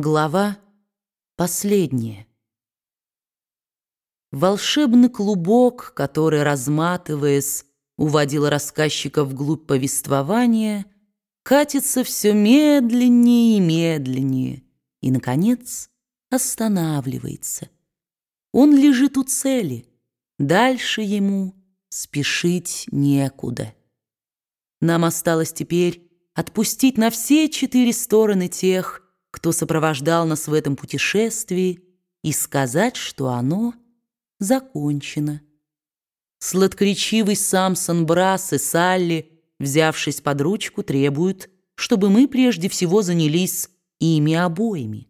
Глава последняя. Волшебный клубок, который, разматываясь, уводил рассказчика вглубь повествования, катится все медленнее и медленнее и, наконец, останавливается. Он лежит у цели, дальше ему спешить некуда. Нам осталось теперь отпустить на все четыре стороны тех, кто сопровождал нас в этом путешествии, и сказать, что оно закончено. Сладкоречивый Самсон Брас и Салли, взявшись под ручку, требуют, чтобы мы прежде всего занялись ими обоими.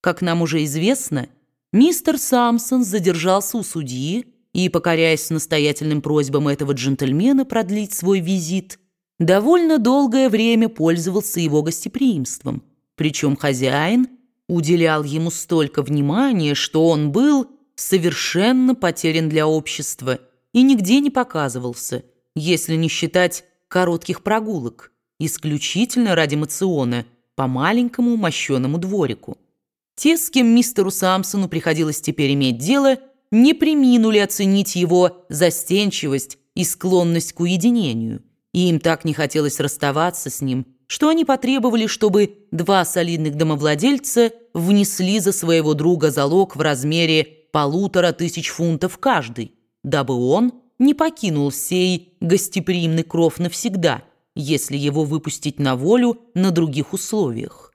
Как нам уже известно, мистер Самсон задержался у судьи и, покоряясь настоятельным просьбам этого джентльмена продлить свой визит, довольно долгое время пользовался его гостеприимством – причем хозяин уделял ему столько внимания, что он был совершенно потерян для общества и нигде не показывался, если не считать коротких прогулок, исключительно ради мациона по маленькому мощеному дворику. Те, с кем мистеру Самсону приходилось теперь иметь дело, не приминули оценить его застенчивость и склонность к уединению, и им так не хотелось расставаться с ним, что они потребовали, чтобы два солидных домовладельца внесли за своего друга залог в размере полутора тысяч фунтов каждый, дабы он не покинул сей гостеприимный кров навсегда, если его выпустить на волю на других условиях.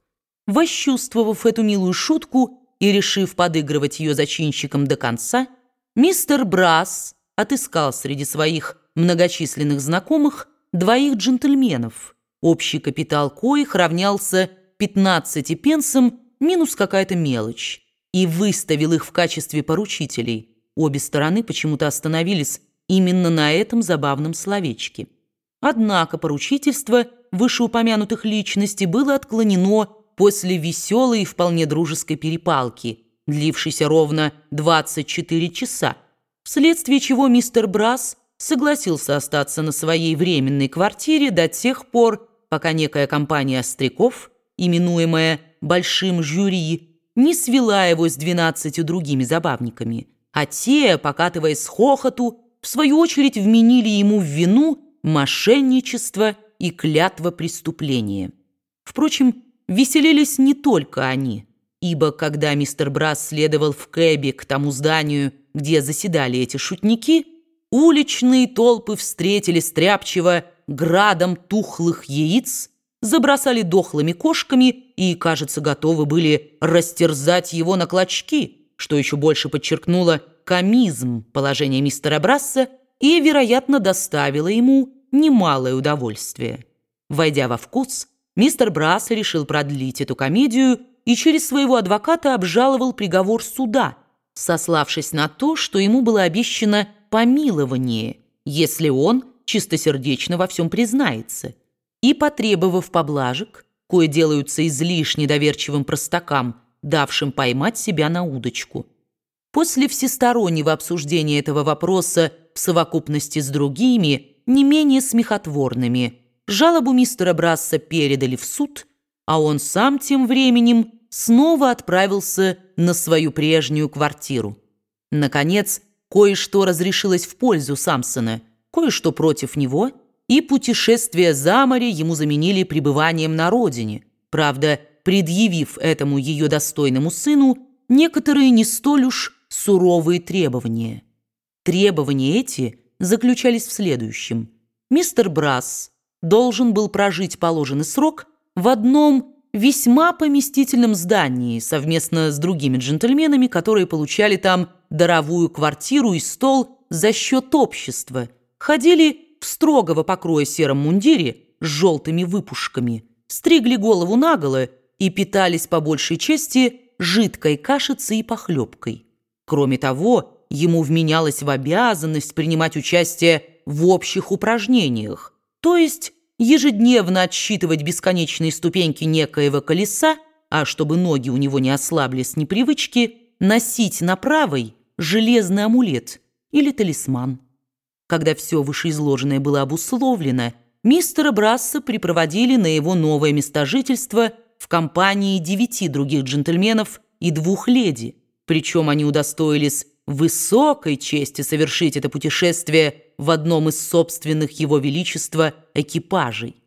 Восчувствовав эту милую шутку и решив подыгрывать ее зачинщикам до конца, мистер Брас отыскал среди своих многочисленных знакомых двоих джентльменов – общий капитал коих равнялся 15 пенсам минус какая-то мелочь, и выставил их в качестве поручителей. Обе стороны почему-то остановились именно на этом забавном словечке. Однако поручительство вышеупомянутых личностей было отклонено после веселой и вполне дружеской перепалки, длившейся ровно 24 часа, вследствие чего мистер Брас согласился остаться на своей временной квартире до тех пор, пока некая компания остряков, именуемая «большим жюри», не свела его с двенадцатью другими забавниками, а те, покатываясь с хохоту, в свою очередь вменили ему в вину мошенничество и клятва преступления. Впрочем, веселились не только они, ибо когда мистер Брас следовал в кэбе к тому зданию, где заседали эти шутники, уличные толпы встретили стряпчиво градом тухлых яиц, забросали дохлыми кошками и, кажется, готовы были растерзать его на клочки, что еще больше подчеркнуло комизм положения мистера Брасса и, вероятно, доставило ему немалое удовольствие. Войдя во вкус, мистер Брасс решил продлить эту комедию и через своего адвоката обжаловал приговор суда, сославшись на то, что ему было обещано помилование, если он чистосердечно во всем признается, и, потребовав поблажек, кое делаются излишне доверчивым простакам, давшим поймать себя на удочку. После всестороннего обсуждения этого вопроса в совокупности с другими, не менее смехотворными, жалобу мистера Брасса передали в суд, а он сам тем временем снова отправился на свою прежнюю квартиру. Наконец, кое-что разрешилось в пользу Самсона – кое-что против него, и путешествие за море ему заменили пребыванием на родине, правда, предъявив этому ее достойному сыну некоторые не столь уж суровые требования. Требования эти заключались в следующем. Мистер Брас должен был прожить положенный срок в одном весьма поместительном здании совместно с другими джентльменами, которые получали там даровую квартиру и стол за счет общества – ходили в строгого покроя сером мундире с желтыми выпушками, стригли голову наголо и питались по большей части жидкой кашицей и похлебкой. Кроме того, ему вменялось в обязанность принимать участие в общих упражнениях, то есть ежедневно отсчитывать бесконечные ступеньки некоего колеса, а чтобы ноги у него не ослабли с непривычки, носить на правой железный амулет или талисман. Когда все вышеизложенное было обусловлено, мистера Брасса припроводили на его новое место жительства в компании девяти других джентльменов и двух леди, причем они удостоились высокой чести совершить это путешествие в одном из собственных его величества экипажей.